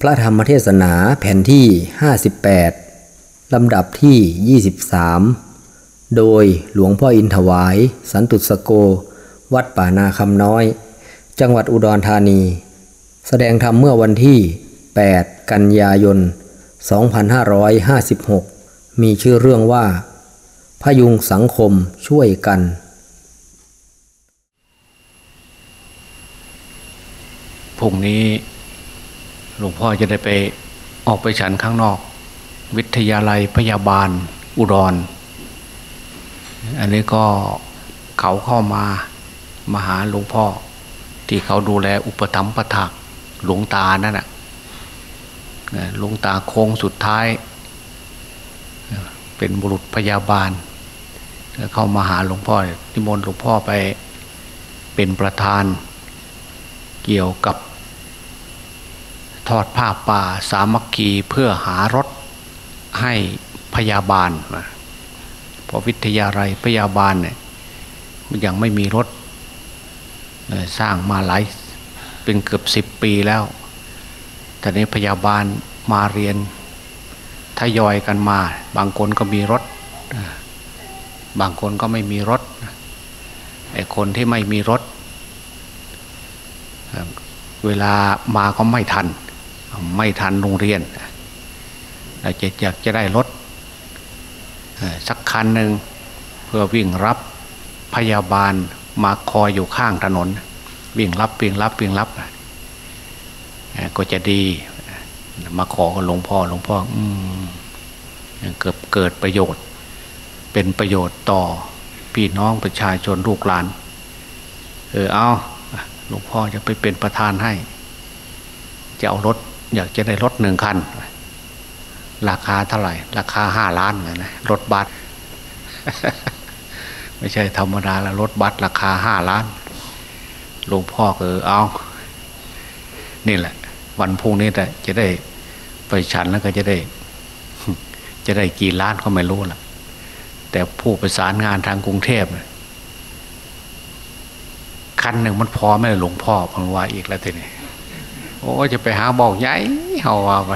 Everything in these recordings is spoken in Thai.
พระธรรมเทศนาแผ่นที่ 58 ลำดับที่ 23 โดยหลวงพ่ออินถวาย สันตุสโก วัดป่านาคำน้อย จังหวัดอุดรธานี แสดงธรรมเมื่อวันที่ 8 กันยายน 2556 มีชื่อเรื่องว่า พยุงสังคมช่วยกันพรุ่งนี้ หลวงพ่อจะได้ไปออกไปฉันข้างนอก วิทยาลัยพยาบาลอุดร อันนี้ก็เขาเข้ามามาหาหลวงพ่อ ที่เขาดูแลอุปถัมภะถักหลวงตานั่นน่ะหลวงตาโค้งสุดท้าย เป็นบุรุษพยาบาล เข้ามาหาหลวงพ่อที่มนต์หลวงพ่อไปเป็นประธานเกี่ยวกับ ทอดผ้าป่าสามัคคีเพื่อหารถให้พยาบาลพอวิทยาลัยพยาบาลเนี่ยมันยังไม่มีรถสร้างมาหลายเป็นเกือบสิบปีแล้วแต่นี้พยาบาลมาเรียนทยอยกันมา บางคนก็มีรถ บางคนก็ไม่มีรถไอ้คนที่ไม่มีรถ เวลามาก็ไม่ทัน ไม่ทันโรงเรียนเราจะอยากจะได้รถสักคันหนึ่งเพื่อวิ่งรับพยาบาลมาคอยอยู่ข้างถนน วิ่งรับวิ่งรับวิ่งรับก็จะดีมาขอกับหลวงพ่อหลวงพ่ออืเกิดเกิดประโยชน์ เป็นประโยชน์ต่อพี่น้องประชาชนลูกหลาน เออเอาหลวงพ่อจะไปเป็นประธานให้ จะเอารถ อยากจะได้รถหนึ่งคัน ราคาเท่าไหร่ ราคาห้าล้านเลยนะรถบัสไม่ใช่ธรรมดาละรถบัสราคาห้าล้านหลวงพ่อเออเอา นี่แหละ วันพุ่งนี้แต่จะได้ไปฉันแล้วก็จะได้ จะได้กี่ล้านก็ไม่รู้ล่ะ แต่ผู้ประสานงานทางกรุงเทพคันหนึ่งมันพอไหมหลวงพ่อพันว่าอีกแล้วทีนี้ อ้จะไปหาบอกใหญ่เฮาว่าไป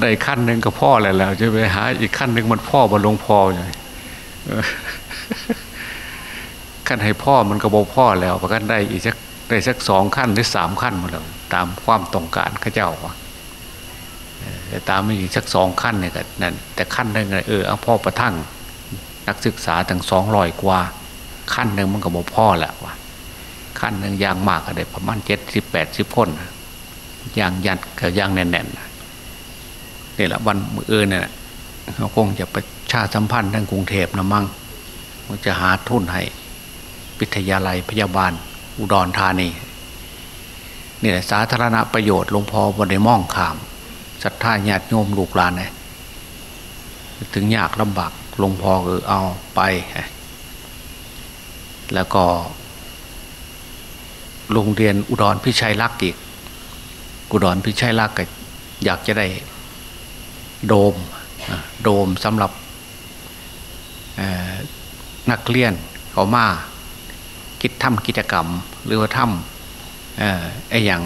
ได้ขั้นหนึ่งก็พ่อแล้วแล้วจะไปหาอีกขั้นหนึ่งมันพ่อบนหลงพ่ออย่างขั้นให้พ่อมันก็บอกพ่อแล้วประกันได้อีกสักได้สักสองขั้นหรือสามขั้นมาแล้วตามความต้องการข้าเจ้าว่ะแต่ตามไม่อีกสักสองขั้นเนี่ยก็นั่นแต่ขั้นหนึ่งเออเอาพ่อประทั่งนักศึกษาทั้งสองร้อยกว่า ขั้นหนึ่งมันก็บอกพ่อแหละวะ ขั้นหนึ่งยางมากก็ได้ประมาณเจ็ดสิบแปดสิบคนยางยันกับยางแน่นๆนี่แหละวันมือเออเนี่ยเขาคงจะประชาสัมพันธ์ทั้งกรุงเทพนะมั่งมันจะหาทุนให้วิทยาลัยพยาบาล อุดรธานีนี่แหละสาธารณประโยชน์หลวงพ่อบนในม่องขามศรัทธาญาติโยมลูกหลานเนี่ยถึงยากลำบากหลวงพ่อเออเอาไป แล้วก็ โรงเรียนอุดรพิชัยลักษ์อีก อุดรพิชัยลักษ์ก็อยากจะได้โดมโดมสำหรับนักเรียนเขามาคิดทำกิจกรรม หรือว่าทำไอ้อย่าง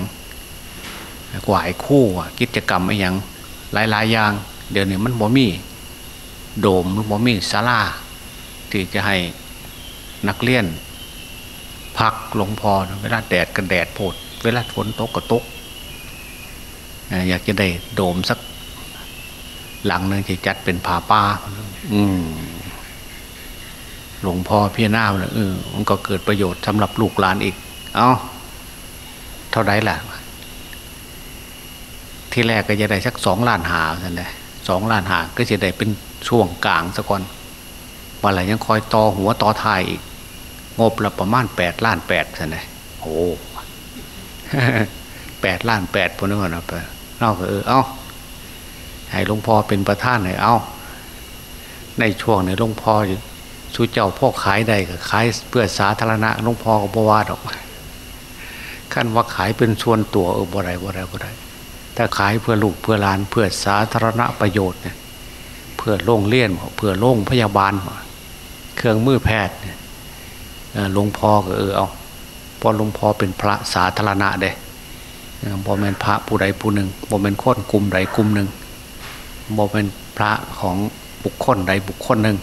กวายคู่กิจกรรมไอ้อย่างหลายๆอย่าง เดี๋ยวนี้มันบ่มีโดมมันบ่มีศาลาที่จะให้นักเรียน พักหลวงพ่อเวลาแดดกันแดดโพด เวลาฝนตกก็ตกอยากจะได้โดมสักหลังหนึ่งจะจัดเป็นผาป้า อืมหลวงพ่อพี่น้าเลยเออมันก็เกิดประโยชน์สำหรับลูกหลานอีก เอา้า เท่าไรล่ะ ที่แรกก็จะได้สักสองล้านหาสันเลยสองล้านหาก็จะได้เป็นช่วงกลางสักก่อนวันไหนยังคอยต่อหัวต่อท้ายอีก งบละประมาณแปดล้านแปดใช่ไหมโอ้แปดล้านแปดพวกนั้นนะไปนอกเออเอาให้หลวงพ่อเป็นประธานหน่อยเอาในช่วงในหลวงพ่อชูเจ้าพ่อขายได้ก็ขายเพื่อสาธารณะหลวงพ่อก็บวาดออกขั้นว่าขายเป็นส่วนตัวเออบ่ไรบ่ไรบ่ไรถ้าขายเพื่อลูกเพื่อหลาน เพื่อสาธารณประโยชน์เนี่ยเพื่อโรงเลี้ยนเพื่อโรงพยาบาล เครื่องมือแพทย์เนี่ย หลวงพ่อก็เออเอาพอหลวงพ่อเป็นพระสาธารณะเด้บ่เป็นพระผู้ใดผู้หนึ่งบ่เป็นคนกลุ่มใดกลุ่มหนึ่งบ่เป็นพระของบุคคลใดบุคคลหนึ่ง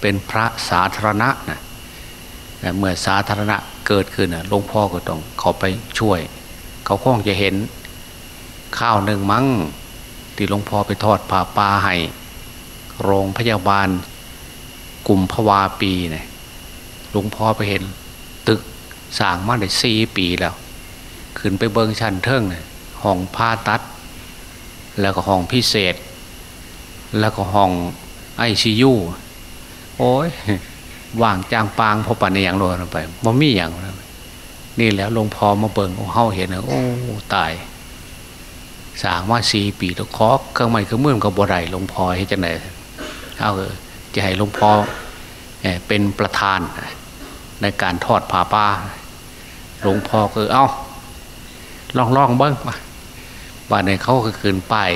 เป็นพระสาธารณะนะเมื่อสาธารณะเกิดขึ้นหลวงพ่อก็ต้องเขาไปช่วย เขาคงจะเห็นข้าวหนึ่งมั้งที่หลวงพ่อไปทอดผ้าป่าให้โรงพยาบาลกลุ่มพวาปีเนี่ย ลวงพ่อไปเห็น ตึกสร้างมาได้สี่ปีแล้ว ขึ้นไปเบิงชั้นเทิงเนี่ยห้องผ่าตัด แล้วก็ห้องพิเศษ แล้วก็ห้องไอซียูโอ้ยว่างจางปางพอปันในอย่างโลนไปมันมีอย่างนี่แล้วหลวงพ่อมาเบิงโอ้เฮาเห็นโอ้ตายสร้างมาสี่ปีแล้วคอเครื่องไม้เครื่องมือกับบัวไรหลวงพ่อให้จังไหนเอาจะให้หลวงพ่อเป็นประธาน ในการทอดผ้าป่าหลวงพ่อคือเอาลองลองเบิ้งมาบ้านในเขาก็คืนป้าย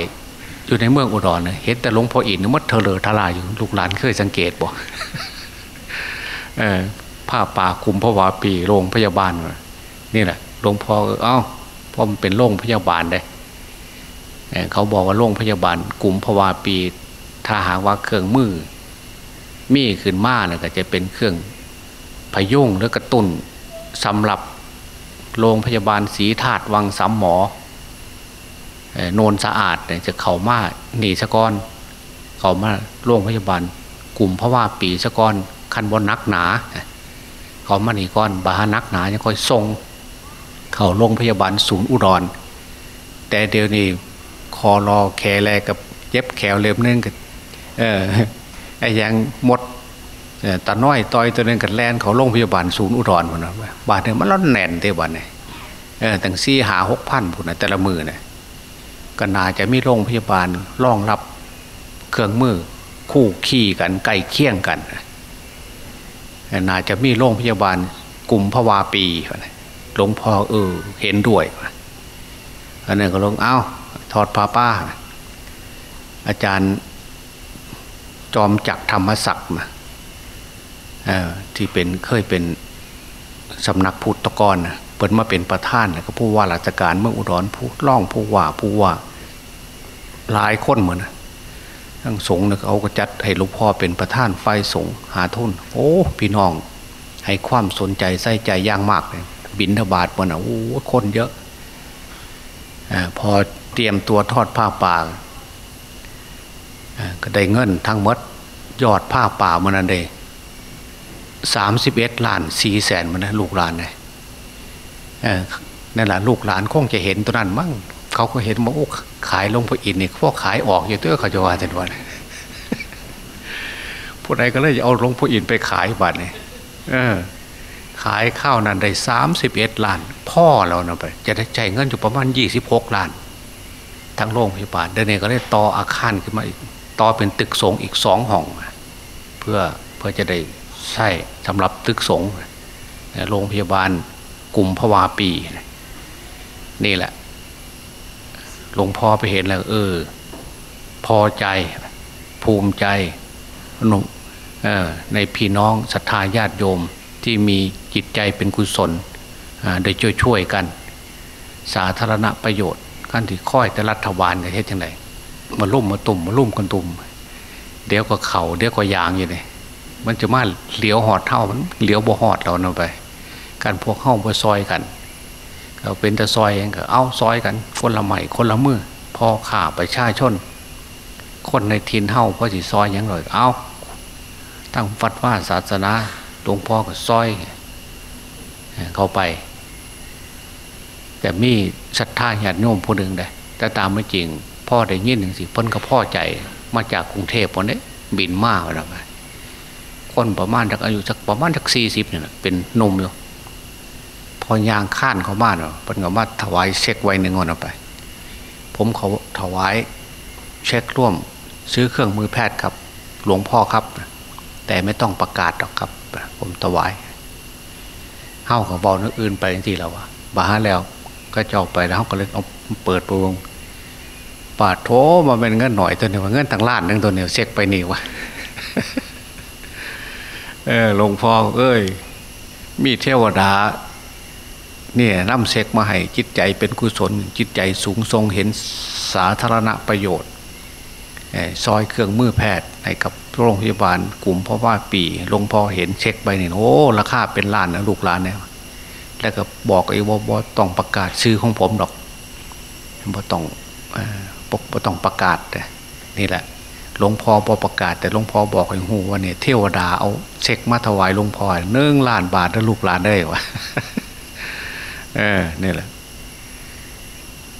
อยู่ในเมืองอุดรเห็นแต่หลวงพ่ออินมัดเถลอทลายอยู่ลูกหลานเคยสังเกตบ่เออผ้าป่าคุมพระวาปีโรงพยาบาลนี่แหละหลวงพ่อเอ้าเพราะมันเป็นโรงพยาบาลได้เขาบอกว่าโรงพยาบาลกลุ่มพวาปีถ้าหากว่าเครื่องมือ มีขึ้นมาเนี่ยก็จะเป็นเครื่อง พยุงหรือกระตุ้นสำหรับโรงพยาบาลศรีธาตุวังสามหมอโนนสะอาดจะเข้ามาหนีสะกอนเข้ามาโรงพยาบาล กลุ่มเพราะว่าปีสะกอนคันบนนักหนาเขามาหนีก้อนบาหนักหนายังค่อยทรงเข้าโรงพยาบาลศูนย์อุดร แต่เดี๋ยวนี้คอรอแคแลกับเย็บแขวเล็บนึงกับเออไอ้ยังหมด ตาน้อยต่อยตัวนึงกับแลนเขาโรงพยาบาลศูนย์อุดรพนะบาทเนี่ยมันร้อนแน่นเตวันเนี่ยเออตั้งซี่หาหกพันผุนะแต่ละมือเนี่ยก็น่าจะมีโรงพยาบาลรองรับเครื่องมือคู่ขี่กันไก่เคี่ยงกันน่าจะมีโรงพยาบาลกลุ่มพวาปีหลวงพ่อเออเห็นด้วยอันนี้ก็ลงเอ้าถอดผ้าป้า อาจารย์จอมจักธรรมศักดิ์นะ ที่เป็นเคยเป็นสำนักพุทธกรนเปิดมาเป็นประธานนะก็ผู้ว่าราชการเมืองอุดรผู้ล่องผู้ว่าผู้ว่าหลายคนเหมือนทั้งสงฆ์เขาก็จัดให้หลวงพ่อเป็นประธานไฟสงฆ์หาทุนโอ้พี่น้อง ให้ความสนใจใส่ใจย่างมากเลยบินทบาทมันอะโอ้คนเยอะอพอเตรียมตัวทอดผ้าป่าก็ได้เงินทั้งมดยอดผ้าป่ามันนั่นเอง สามสิบเอ็ดล้านสี่แสนมันนะลูกหลานเลยนั่นแหละลูกหลานคงจะเห็นตัวนั้นมั่งเขาก็เห็นว่าโอ้ขายลงพระอินทร์นี่พวกขายออกอยู่ตัวเขาจะว่าจังวันผู้ใดก็เลยเอาลงพระอินทร์ไปขายบัตรเนี่ยขายข้าวนั้นได้สามสิบเอ็ดล้าน พ่อเราเนาะไป จะได้ใจเงินอยู่ประมาณยี่สิบหกล้าน ทั้งโรงพยาบาลเดนเนก็ได้ต่ออาคารขึ้นมาอีกต่อเป็นตึกสงอีกสองห้อง เพื่อเพื่อจะได้ ใช่สำหรับตึกสงโรงพยาบาลกลุ่มพวาปี นี่แหละหลวงพ่อไปเห็นแล้วเออ พอใจภูมิใจนในพี่น้องศรัทธาญาติโยมที่มีจิตใจเป็นกุศลได้ช่วยช่วยกัน สาธารณประโยชน์ขั้นที่ค่อยแต่รัฐบาลจะเฮ็ดยังไงมาลุ่มมาตุ่มมาลุ่มกันตุ่มเดี๋ยวก็เขา่าเดี๋ยวก็ยางอยู่เลย มันจะมาเหลียวหอดเท่ามันเหลียวบ่หอดเราเนาไป การพวกเข้าบ่ซอยกันเราเป็นแต่ซอยเองก็เอาซอยกัน คนละใหม่คนละมือพอข่าไปชาชน คนในทินเท่าพอสิซอยยังเลยเอาตั้งฟัดว่าศาสนาหลวงพ่อก็ซอย เข้าไป แต่มีศรัทธาญาติโยมผู้หนึ่งได้แต่ตามไม่จริง พ่อได้ยินหนึ่งสิพ้นกับพ่อใจมาจากกรุงเทพคนนี้บินมาแล้วไป คนประมาณจากอายุสักประมาณสักสี่สิบเนี่ยเป็นนมอยู่พอยางข้านเขาบ้านเนาะเป็นกับว่าถวายเช็คไว้หนึ่งวันเอาไป ผมเขาถวายเช็คร่วมซื้อเครื่องมือแพทย์ครับ หลวงพ่อครับ แต่ไม่ต้องประกาศหรอกครับ ผมถวายเฮ้าของบอลนึกอื่นไปที่เราอะบาฮแล้วก็จะออกไปแล้วเขาก็เลยเอาเปิดปวงปาดโถมาเป็นเงินหน่อยตัวนี้ว่าเงินทางล้านนึงตัวนี้เช็คไปนี่วะ หลวงพ่อเอ้ย มีเทวดาเนี่ยน้ำเช็คมาให้จิตใจเป็นกุศล จิตใจสูงทรงเห็นสาธารณประโยชน์ซอยเครื่องมือแพทย์ให้กับโรงพยาบาลกลุ่มพ่อว่าปีหลวงพ่อเห็นเช็คไปเนี่ยโอ้ราคาเป็นล้านนะลูกหลานเนี่ยแล้วก็บอกไอ้ว่าบ่ต้องประกาศชื่อของผมหรอกบ่ต้องบ่ต้องประกาศนี่แหละ หลวงพ่อบอกประกาศ แต่หลวงพ่อบอกให้หูว่าเนี่ยเทวดาเอาเช็คมาถวายหลวงพ่อเนื่องล้านบาทแล้วลูกหลานได้วะเออเนี่แหละ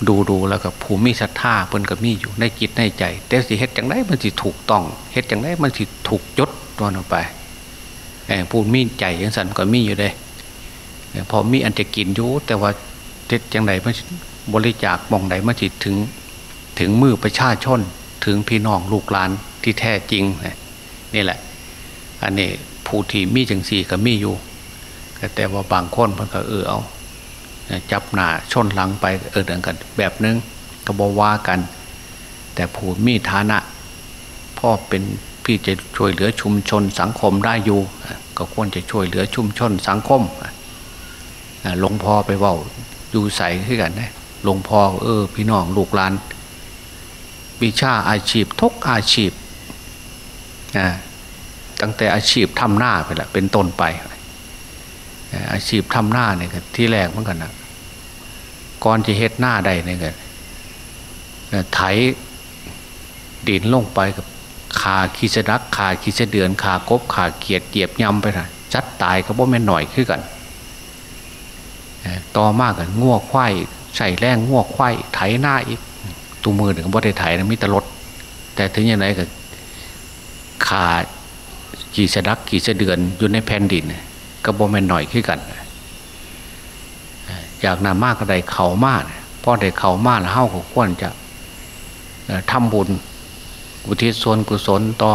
ดูดูแล้วกับภูมิศรัทธาเพิ่นก็มีอยู่ในจิตในใจ แต่สิเฮ็ดจังไดมันสิถูกต้องเฮ็ดจังไดมันสิถูกยศตัวนั้นไปเออพูดมีใจยังสันก็มีอยู่เด้พอมีอันจะกินอยู่แต่ว่าเฮ็ดจังไดมันบริจาคมองใดมันสิถึง ถึงมือประชาชน ถึงพี่น้องลูกหลานที่แท้จริงนี่แหละ อันนี้ผู้ที่มีจังสี่ก็มีอยู่แต่ว่าบางคนเพิ่นก็เออเอาจับหน้าชนหลังไปเออเดินกันแบบนึงก็บอกว่ากัน แต่ผู้มีฐานะพ่อเป็นพี่จะช่วยเหลือชุมชนสังคมได้อยู่ ก็ควรจะช่วยเหลือชุมชนสังคมหลวงพ่อไปว่าอยู่ใส่ขึ้นกันนะหลวงพ่อเออ พี่น้องลูกหลาน วิชาอาชีพทุกอาชีพตั้งแต่อาชีพทำหน้าไปละเป็นต้นไป อาชีพทำหน้าเนี่ยที่แรกเหมือนกันนะก่อนจะเฮ็ดหน้าใดเนี่ยก็ไถดินลงไปกับขาขีสดักขาขีสเดือนขากบขาเกียดเกียบยำไปนะจัดตายก็บ่แม่นหน่อยขึ้นกันต่อมากกันง่วควายใส่แรงง่วควายไถหน้าอีก ตัวมือหนึ่งบ่ได้ไถนะมิตรรถแต่ถึงยังไงก็ขากี่สดักกี่เสเดือนอยู่ในแผ่นดินก็บ่แม่นหน่อยขึ้นกันอยากนำมากก็ได้เขามากพอได้เขามากแล้วเฮ้าก็ควรจะทำบุญอุทิศส่วนกุศลต่อ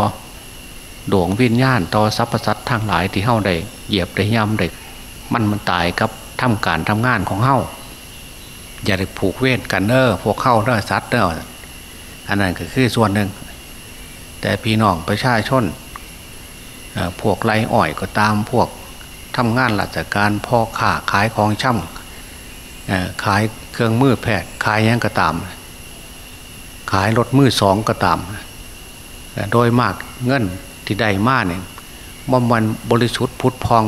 ดวงวิญญาณต่อสรรพสัตว์ทั้งหลายที่เฮ้าได้เหยียบได้ย่ำได้มันมันตายกับทำการทำงานของเฮ้า อย่าได้ผูกเวทกันเนอพวกเข้าเนอซัดเนออันนั้นก็คือส่วนหนึ่ง แต่พี่น้องประชาชนพวกไรอ่อยก็ตามพวกทำงานราชการพ่อค้าขายของช่ำขายเครื่องมือแพทย์ขายยังก็ตาม ขายรถมือสองก็ตาม โดยมากเงินที่ได้มาเนี่ยมันมันบริสุทธิ์พุทธพอง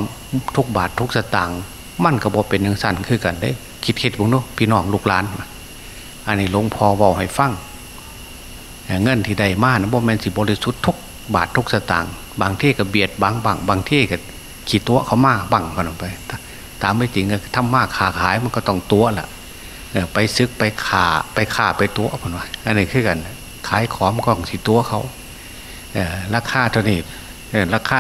ทุกบาททุกสตางค์มันก็บอกเป็นอย่างสั้นคือกันได้ คิดคิดบุ้งนุพี่น้องลูกหลาน อันนี้หลวงพ่อบอกให้ฟังเงินที่ได้มานะบ่แมนสิบริสุทธิ์ทุกบาททุกสตางค์บางที่ก็เบียดบางบางบางที่ก็ขีดตัวเขามากบังกันออกไป ตามไม่จริงก็ทำมากขาขายมันก็ต้องตัวแหละไปซึกไปขาไปขาไปตัวคนว่าอันนี้คือกันขายของก็ต้องสีตัวเขาราคาเท่านี้ราคา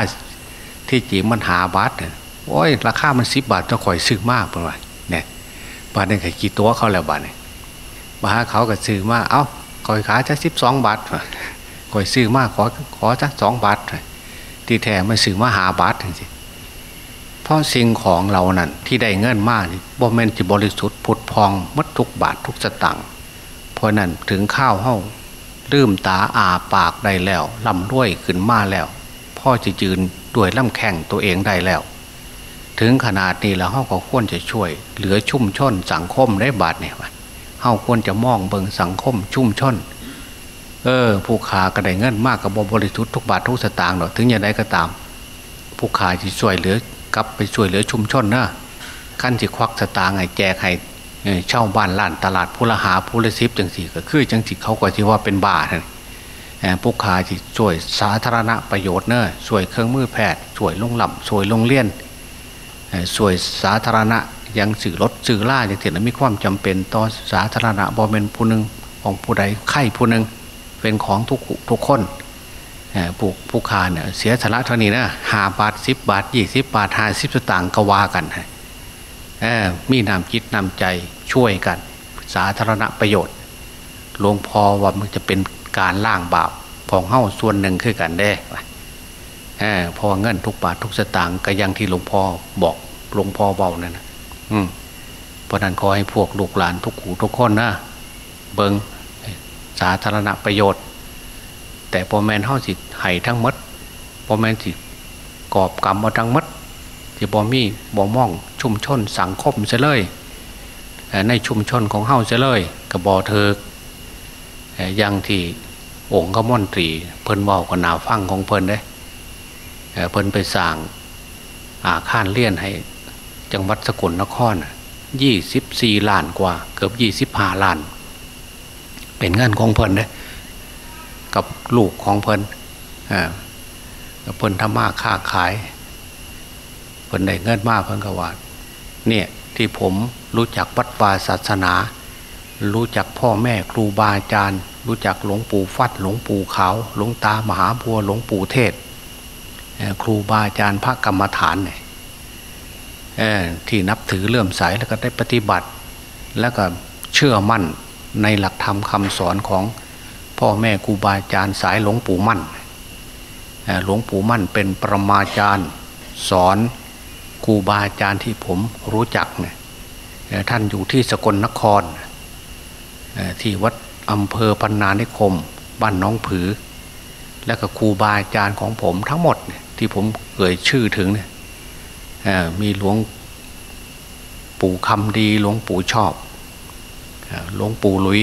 ที่จริงมันหาบาทเนี่ยโอ้ยราคามันสิบบาทจะคอยซื้อมากเป็นไงเนี่ย บาทนึงไข่กี่ตัวเขาแล้วบาทเนี่ยมาหาเขาก็ซื้อมาเอ้าคอยขายจะสิบสองบาทคอยซื้อมากขอขอจะสองบาทที่แท้มันซื้อมาหาบาทจริงเพราะสิ่งของเรานั่นที่ได้เงินมากบ่แม่นจิบริสุทธิ์ผุดพองมัดทุกบาททุกสตังค์เพราะนั้นถึงข้าวเฮ้าลืมตาอาปากได้แล้วลำด้วยขึ้นมาแล้ว พ่อจะยืนด้วยลำแข่งตัวเองได้แล้ว ถึงขนาดนี้แล้วเฮาก็ควรจะช่วย เหลือชุ่มช่นสังคมได้บาทเนี่ยเฮาควรจะมองเบิงสังคมชุ่มช่นเออผู้ขากระไดเงินมากกับบริสุทธิ์ทุกบาททุกสตางค์หรอกถึงอย่างไรก็ตาม ผู้ขาจะช่วยเหลือกลับไปช่วยเหลือชุมชนนะขั้นจะควักสตางค์ให้แจกให้เช่าบ้านล้านตลาดผู้ละหาผู้ละซิบจังสี่ก็คือจังสิเขาก็ที่ว่าเป็นบาทผู้ขาจะช่วยสาธารณประโยชน์เนอะช่วยเครื่องมือแพทย์ช่วยโรงหล่ำช่วยโรงเรียน สวยสาธารณะยังสื่อรถสื่อล่าอย่างเถียนมีความจำเป็นต่อสาธารณะบอเป็นผู้หนึ่งของผู้ใดไข่ผู้หนึ่งเป็นของทุกทุกคนผู้ผู้ขาเนี่ยเสียสละเท่านี้นะหาบาทสิบบาทยี่สิบบาทห้าสิบสตางค์ก็ว่ากันมีนำคิดนำใจช่วยกัน สาธารณประโยชน์หลวงพ่อว่ามันจะเป็นการล่างบาปของเฮ้าส่วนหนึ่งคือกันได้ พอเงินทุกบาททุกสตางค์ก็ยังที่หลวงพ่อบอกหลวงพ่อเบานั่นนะอืมเพราะนั้นขอให้พวกลูกหลานทุกหูทุกคนนะเบิงสาธารณประโยชน์ แต่พอแมนห้าสิไห้ทั้งมัดพอแมนสิกอบกรรมมาทั้งมัดที่บอมีบอมองชุมชนสังคมเสเลย ในชุมชนของเฮาเสเลยกระบอเธอยังที่องค์ขมนตรีเพิ่นว่ากันหนาฟังของเพิ่นเด้ เพิ่นไปสร้างอาคารเลี่ยนให้ จังหวัดสกลนครยี่สิบสี่ล้านกว่า เกือบยี่สิบห้าล้าน เป็นเงินของเพิ่นเด้กับลูกของเพิ่นเพิ่นทำมาค้าขายเพิ่นได้เงินมากเพิ่นกว่าเนี่ยที่ผมรู้จักวัดวาศาสนา รู้จักพ่อแม่ครูบาอาจารย์ รู้จักหลวงปู่ฟัดหลวงปู่ขาวหลวงตามหาบัวหลวงปู่เทศ ครูบาอาจารย์พระกรรมฐานเนี่ยที่นับถือเลื่อมใสแล้วก็ได้ปฏิบัติ แล้วก็เชื่อมั่นในหลักธรรมคำสอนของพ่อแม่ครูบาอาจารย์สายหลวงปู่มั่นหลวงปู่มั่นเป็นประมาจารย์สอนครูบาอาจารย์ที่ผมรู้จักเนี่ยท่านอยู่ที่สกลนคร ที่วัดอำเภอพันนานิคม บ้านน้องผือ และก็ครูบาอาจารย์ของผมทั้งหมดเนี่ย ที่ผมเอ่ยชื่อถึงเนี่ยมีหลวงปู่คำดีหลวงปู่ชอบหลวงปู่ลุย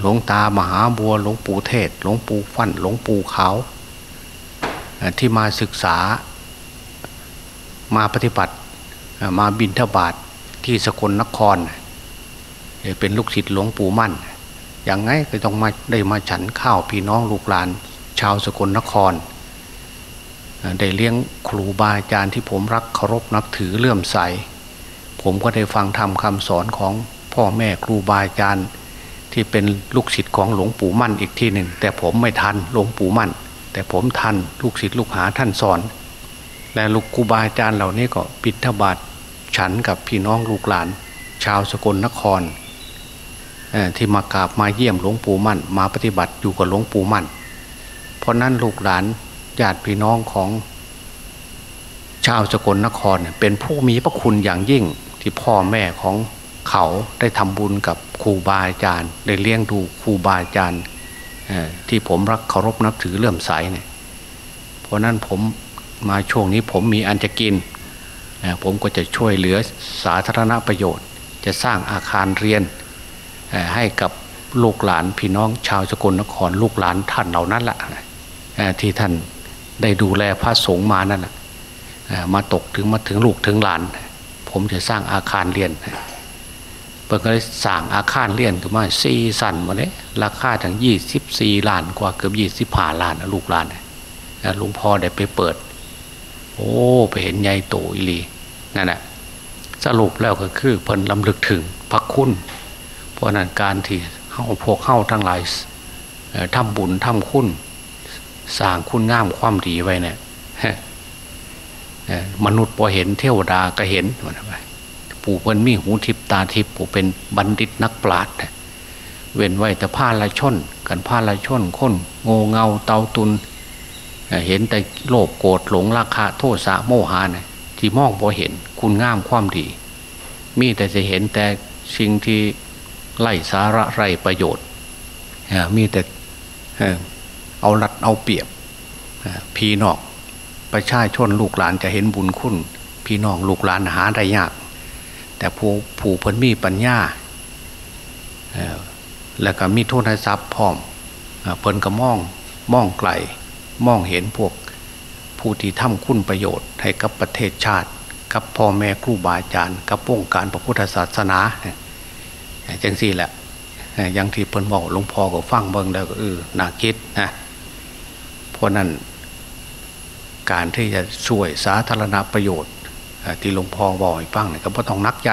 หลวงตามหาบัวหลวงปู่เทศหลวงปู่ฟันหลวงปู่ขาวที่มาศึกษามาปฏิบัติมาบินทบาทที่สกลนคร เป็นลูกศิษย์หลวงปู่มั่น อย่างไงก็ต้องมาได้มาฉันข้าวพี่น้องลูกหลาน ชาวสกลนคร ได้เลี้ยงครูบาอาจารย์ที่ผมรักเคารพนับถือเลื่อมใส ผมก็ได้ฟังธรรมคำสอนของพ่อแม่ครูบาอาจารย์ที่เป็นลูกศิษย์ของหลวงปู่มั่นอีกที่หนึ่ง แต่ผมไม่ทันหลวงปู่มั่น แต่ผมทันลูกศิษย์ลูกหาท่านสอน และลูกครูบาอาจารย์เหล่านี้ก็ปิดทบาทฉันกับพี่น้องลูกหลาน ชาวสกลนครที่มากราบมาเยี่ยมหลวงปู่มั่น มาปฏิบัติอยู่กับหลวงปู่มั่น เพราะนั้นลูกหลาน ญาติพี่น้องของชาวสกลนครเป็นผู้มีพระคุณอย่างยิ่งที่พ่อแม่ของเขาได้ทำบุญกับครูบาอาจารย์ ได้เลี้ยงดูครูบาอาจารย์ที่ผมรักเคารพนับถือเลื่อมใสเนี่ยเพราะนั้นผมมาช่วงนี้ผมมีอันจะกิน ผมก็จะช่วยเหลือสาธารณประโยชน์ จะสร้างอาคารเรียนให้กับลูกหลานพี่น้องชาวสกลนครลูกหลานท่านเหล่านั้นแหละที่ท่าน ได้ดูแลพระสงฆ์มานั่นแหละมาตกถึงมาถึงลูกถึงหลาน ผมจะสร้างอาคารเรียนเปิดก็เลยสั่งอาคารเรียนขึ้นมาสี่สันมาเลยราคาถึงยี่สิบสี่ล้านกว่าเกือบยี่สิบห้าล้านลูกหลานหลวงพ่อได้ไปเปิด โอ้ไปเห็นใหญ่โตอิลีนั่นแหละสรุปแล้วก็คือเพิ่นลำลึกถึงพระคุณ เพราะนั้นการที่เข้าพวกเข้าทั้งหลายทำบุญทำคุณ สร้างคุณงามความดีไว้เนี่ยมนุษย์พอเห็นเทวดาก็เห็นปู่เพิ่นมีหูทิพตาทิพปู่เป็นบัณฑิตนักปราชญ์เว้นไว้แต่ผ้าละชน กันผ้าละชนค้นโงเงาเตาตุน เห็นแต่โลภโกรธหลงราคะโทษสะโมหะนะที่มองพอเห็นคุณงามความดี มีแต่จะเห็นแต่สิ่งที่ไล่สาระไรประโยชน์มีแต่ เอารัดเอาเปรียบพี่นอกประชาชนลูกหลานจะเห็นบุญคุณ พี่น้องลูกหลานหาได้ยาก แต่ผู้ผู้พ้นมีปัญญาแล้วก็มีโทษทรัพย์พร้อมเพิ่นก็มองมองไกลมองเห็นพวกผู้ที่ทำคุณประโยชน์ให้กับประเทศชาติ กับพ่อแม่ครูบาอาจารย์กับวงการพระพุทธศาสนาจังสี่แหละอย่างที่เพิ่นบอกหลวงพ่อก็ฟังเบิ่งแล้วก็เออน่าคิดนะ เพราะนั้นการที่จะช่วยสาธารณประโยชน์ที่หลวงพ่อบอกให้ฟังเนี่ยก็บ่ต้องนักใจ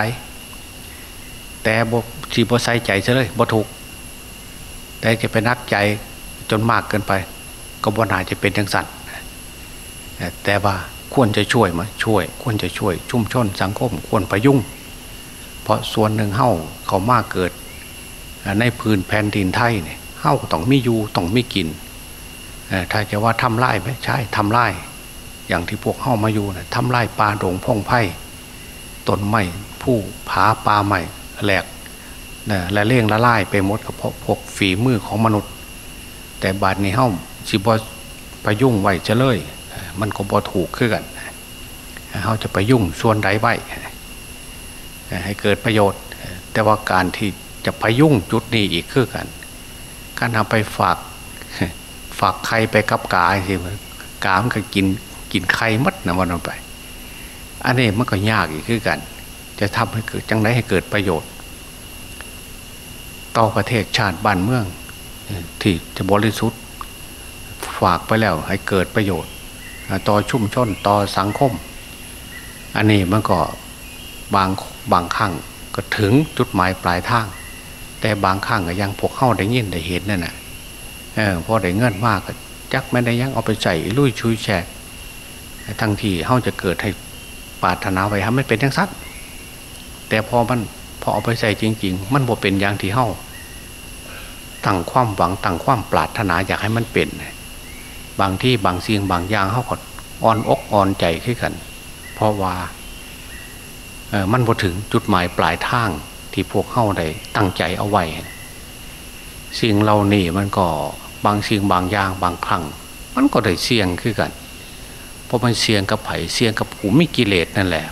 แต่บ่ที่บ่ใส่ใจซะเลยบ่ถูก แต่จะไปนักใจจนมากเกินไป ก็บ่นาจะเป็นทังสัตว์แต่ว่าควรจะช่วยมาช่วย ควรจะช่วย ชุ่มชนสังคมควรประยุ่ง เพราะส่วนหนึ่งเฮ้าเขามากเกิด ในพื้นแผ่นดินไทยเนี่ยเฮ้าต้องมีอยู่ต้องมีกิน ถ้าจะว่าทำไร่ไหมใช่ทำไร่อย่างที่พวกเฮ้ามาอยู่นะทำไร่ปลาโด่งพงไพ่ต้นไม้ผู้ผาปลาใหม่แหลกและเลี่ยงละลายไปหมดกับพวกฝีมือของมนุษย์ แต่บาดนี้เฮ้าสิบอประยุ่งไหวจะเลย มันก็บอถูกขึ้นกันเขาจะไปยุ่งส่วนใดไว้ให้เกิดประโยชน์ แต่ว่าการที่จะไปยุ่งจุดนี้อีกคือกัน การทำไปฝาก ฝากใครไปกับกาสิกามันก็กินกินไข่มัดนะวันนั้นไป อันนี้มันก็ยากอีกคือกัน จะทำให้เกิดจังไรให้เกิดประโยชน์ ต่อประเทศชาติบ้านเมือง ที่จะบริสุทธิ์ฝากไปแล้วให้เกิดประโยชน์ ต่อชุมชนต่อสังคม อันนี้มันก็บางบางครั้งก็ถึงจุดหมายปลายทาง แต่บางครั้งก็ยังพวกเข้าได้ยินได้เห็นนั่นแหะ เออพอได้เงินมากจักไม่ได้ยังเอาไปใส่ลุยชุยแฉกทั้งที่เข้าจะเกิดให้ปาถนาไว้ทำไม่เป็นทั้งสักแต่พอมันพอเอาไปใส่จริง ๆ มันบ่เป็นอย่างที่เข้าตั้งความหวังตั้งความปรารถนาอยากให้มันเป็น บางที่บางเสียงบางอย่างเขาก็อ่อนอกอ่อนใจขึ้นกัน เพราะว่าเออมันพอถึงจุดหมายปลายทางที่พวกเข้าได้ตั้งใจเอาไว้สิ่งเรานี่มันก็ บางสิ่งบางอย่างบางครั้ง มันก็ได้เสี่ยงขึ้นกัน เพราะมันเสี่ยงกับไผ่เสี่ยงกับผูมิกิเลสนั่นแหละ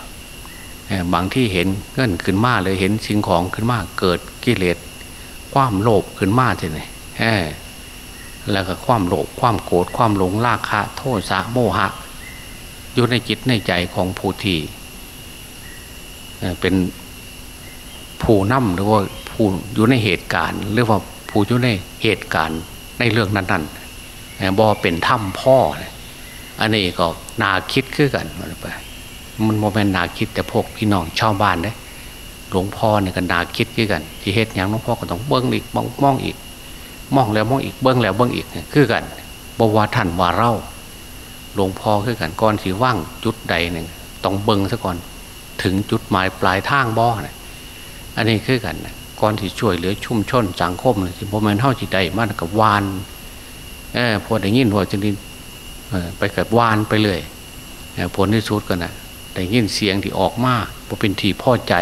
บางที่เห็นเงินขึ้นมาเลยเห็นสิ่งของขึ้นมาเกิดกิเลสความโลภขึ้นมาทีนี่แล้วก็ความโลภความโกรธความหลงราคะ โทษสะโมหะ อยู่ในจิตในใจของผู้ที่เป็นผู้นำหรือว่าผู้อยู่ในเหตุการณ์ หรือว่าผู้อยู่ในเหตุการณ์ ในเรื่องนั้นๆบอเป็นถ้ำพ่อ อันนี้ก็นาคิดขึ้นกันมันไปมันโมเมนนาคิดแต่พวกพี่น้องชาวบ้านเนี่ยหลวงพ่อเนี่ยก็นาคิดขึ้นกันที่เหตุอย่างหลวงพ่อก็ต้องเบิ้งอีกมองมองอีกมองแล้วมองอีกเบิ้งแล้วเบิ้งอีกคือกันบวาท่านว่าเล่าหลวงพ่อคือกันก่อนสีว่างจุดใดหนึ่งต้องเบิ้งซะก่อน ถึงจุดหมายปลายทางบ่อนะอันนี้คือกันนะ ก่อนที่ช่วยเหลือชุ่มชนสังคมที่พอมันเท่าจิตใดมันกับวานเออพอได้ยินหัวจริงไปกับวานไปเลยผลที่สุดก็นะได้ยินเสียงที่ออกมาพอเป็นทีพ่อใจ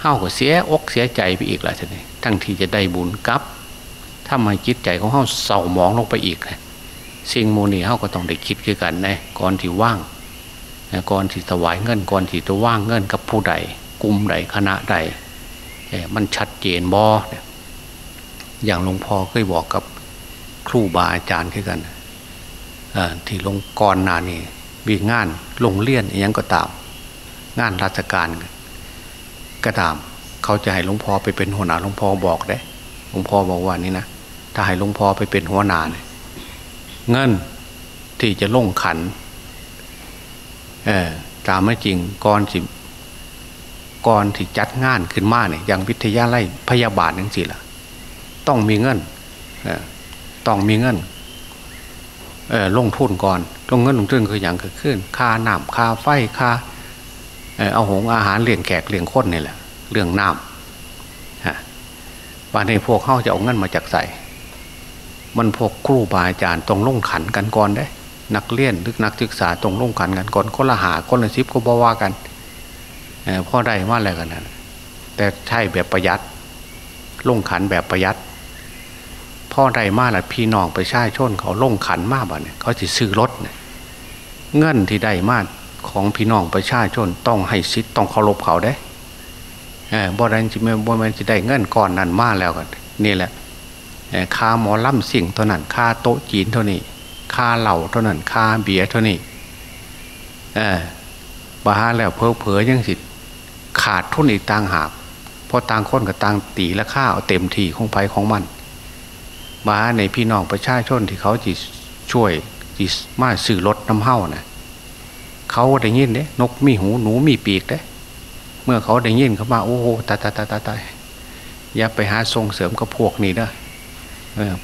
เฮ้าก็เสียอกเสียใจไปอีกละทีนี้ทั้งที่จะได้บุญกับถ้ามาจิตใจของเฮ้าเศร้าหมองลงไปอีกสิ่งโมนี่เฮ้าก็ต้องได้คิดคือกันนะก่อนที่ว่างก่อนที่ถวายเงินก่อนที่จะว่างเงินกับผู้ใดกลุ่มใดคณะใด มันชัดเจนบออย่างหลวงพ่อเคยบอกกับครูบาอาจารย์ขึ้นกันที่ลงกรนานี่มีงานลงเลี่ยนอย่างก็ตาม งานราชการก็ตาม เขาจะให้หลวงพ่อไปเป็นหัวหน้าหลวงพ่อบอกได้หลวงพ่อบอกว่านี่นะถ้าให้หลวงพ่อไปเป็นหัวหน้าเนี่ยเงินที่จะลงขัน เออตามไม่จริงก่อนสิ ก่อนที่จัดงานขึ้นมาเนี่ยอย่างวิทยาไล่พยาบาลนั่งสิล่ะต้องมีเงินต้องมีเงินลงทุนก่อนลงเงินลงทุนคืออย่างคือขึ้นค่าน้ำค่าไฟค่าเอาหงอาหารเลี้ยงแขกเลี้ยงคนนี่แหละ เรื่องน้ำฮะวันนี้พวกเข้าจะเอาเงินมาจากใส่มันพวกครูบาอาจารย์ต้องลงขันกันก่อนได้ นักเรียนหรือนักศึกษาตรงลงกันกันก่อนคนละหาคนละซิบก็บว่ากัน พ่อได้ว่าอะไรกันนะแต่ใช่แบบประหยัดลงขันแบบประหยัดพ่อได้มาละพี่น้องไปช่ชนเขาลงขันมากบ่เนี่ยเขาจะซื้อรถเนี่ยเงินที่ได้มาของพี่น้องประชาชนต้องให้สิทธิ์ต้องเคารพเขาได้บ่ได้จะไม่บ่มันจะได้เงินก่อนนั้นมาแล้วกันนี่แหละค่าหมอล่ำสิ่งเท่านั้นค่าโต๊ะจีนเท่านี้ค่าเหล่าเท่านั้นค่าเบียร์เท่านี้เออบาแล้วเพอเพอยังสิ ขาดทุนอีกต่างหากเพราะต่างคนกับต่างตีและค่าเอาเต็มที่ของไปของมัน มาในพี่น้องประชาชนที่เขาจีช่วยจีมาสื่อรถน้ำเฮ้านะเขาได้ยินเด้นกมีหูหนูมีปีกเด้เมื่อเขาได้ยินเขามาโอ้โหตายตายตายตายตาอย่าไปหาส่งเสริมกับพวกนี้นะ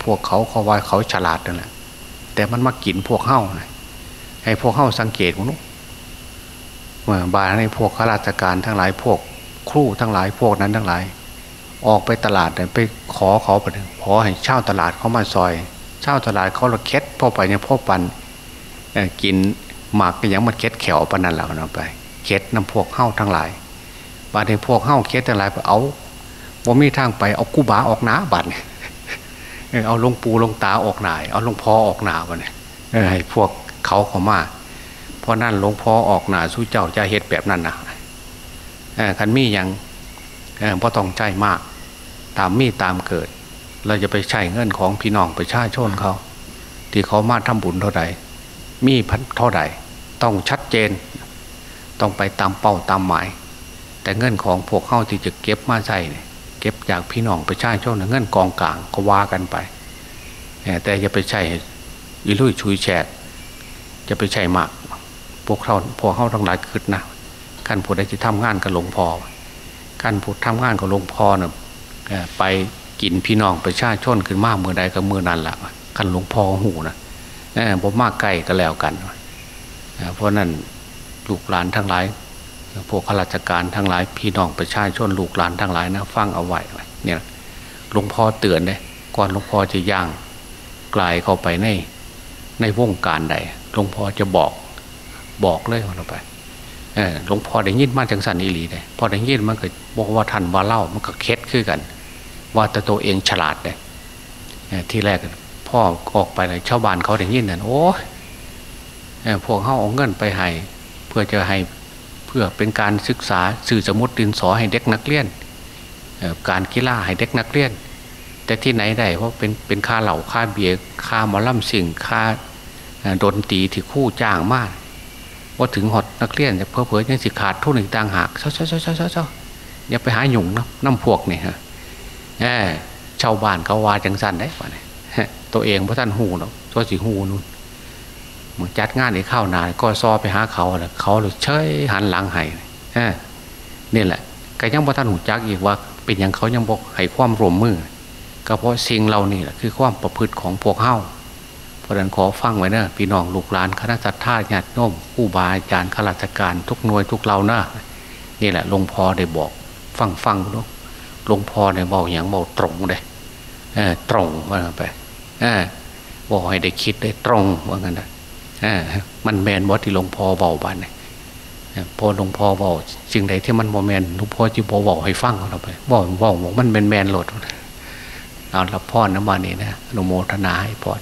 พวกเขาเขาว่าเขาฉลาดนั่นแหละแต่มันมากินพวกเฮ้าให้พวกเฮ้าสังเกตมั้งว่า บาในพวกข้าราชการทั้งหลายพวกครูทั้งหลายพวกนั้นทั้งหลาย ออกไปตลาดไปขอเขาไปขอให้เช่าตลาดเขามาซอย เช่าตลาดเขาละเค็ดพ่อไปเนี่ยพ่อปันกินหมากก็ยังมันเค็ดแขวปนันแล้วนาไปเค็ดน้ำพวกเฮ้าทั้งหลายบาในพวกเฮ้าเค็ดทั้งหลายไปเอาว่ามีทางไปเอากูบาออกหนาบัตรเอาลงปูลงตาออกหนายเอาลงพอออกหนาวันนี้ให้พวกเขาเขามา เพราะนั่นหลวงพ่อออกหนาสู้เจ้าจะเฮ็ดแบบนั้นนะคันมีอย่างพระต้องใจมาก ตามมีตามเกิด เราจะไปใช้เงินของพี่น้องประชาชนเขา ที่เขามาทำบุญเท่าใดมีพันเท่าใดต้องชัดเจน ต้องไปตามเป้าตามหมาย แต่เงินของพวกเข้าที่จะเก็บมาใช้เก็บจากพี่น้องประชาชนเงินกองกลางก็ว่ากันไปแต่จะไปใช้อิลุยชุยแฉกจะไปใช้มาก พวกเขาพวกเข้าทั้งหลายคืดนะขั้นผู้ใดจะทำงานกับหลวงพ่อขั้นผู้ทำงานกับหลวงพ่อเนะ่ะไปกินพี่น้องประชาชนขึ้นมากเมื่อใดก็เมื่อนั้นละขั้นหลวงพ่อหูนะผมมากไกลก็แล้วกันเพราะนั้นลูกหลานทั้งหลายพวกข้าราชการทั้งหลายพี่น้องประชาชนลูกหลานทั้งหลายนะฟังเอาไว้เนี่ยหลวงพ่อเตือนเลยก่อนหลวงพ่อจะย่างกลายเข้าไปในในวงการใดหลวงพ่อจะบอก บอกเลยเราไปหลวงพ่อได้ยินมาจังสันอิลีเลยพอได้ยินมันก็บอกว่าท่านว่าเล่ามันก็เคสขึ้นกัน ว่าแต่ตัวเองฉลาดเลยที่แรกพ่อออกไปเลยชาวบ้านเขาได้ยินนั่นโอ้พวกเขาเอาเงินไปให้เพื่อจะให้เพื่อเป็นการศึกษาสื่อสมุดดินสอให้เด็กนักเรียนการกีฬาให้เด็กนักเรียน แต่ที่ไหนได้เพราะเป็นเป็นค่าเหล่าค่าเบียร์ค่าหมอลำสิ่งค่าดนตรีที่คู่จ้างมาก ว่าถึงหดนักเรียนจะเพื่อเพื่อยังสิขาดทุนหนึ่งต่างหากเช่าเช่าเช่าเช่าเช่าอย่าไปหาหยุ่งน้ำน้ำพวกนี่ฮะชาวบ้านเขาว่าจังสันได้ป่ะเนี่ยตัวเองพระท่านหูเนาะตัวสีหูนู่นมึงจัดงานในข้าวนานก็ซอไปหาเขาเลยเขาเลยเฉยหันหลังให้นี่แหละก็ยังพระท่านหูจักอีกว่า เป็นอย่างเขายังบอกให้ความร่วมมือก็เพราะสิ่งเรานี่แหละคือความประพฤติของพวกเฮ้า เพราะนั้นขอฟังไว้นะพี่น้องลูกหลานคณะสัตยาญาติโยมผู้บาอาจารย์ข้าราชการทุกหน่วยทุกเรานะนี่แหละหลวงพ่อได้บอก ฟังฟังดูหลวงพ่อได้บอกอย่างบอกตรงเลยตรงว่าไปบอกให้ได้คิดได้ตรงว่างั้นนะมันแมนวัดที่หลวงพ่อเบาบันพอหลวงพ่อบอกสิ่งใดที่มันโมแมนหลวงพ่อจีบบอกให้ฟังเราไปบอกบอกมันแมนแมนหลดเอาละพ่อนะมานี่นะนุโมทนาให้พ่อ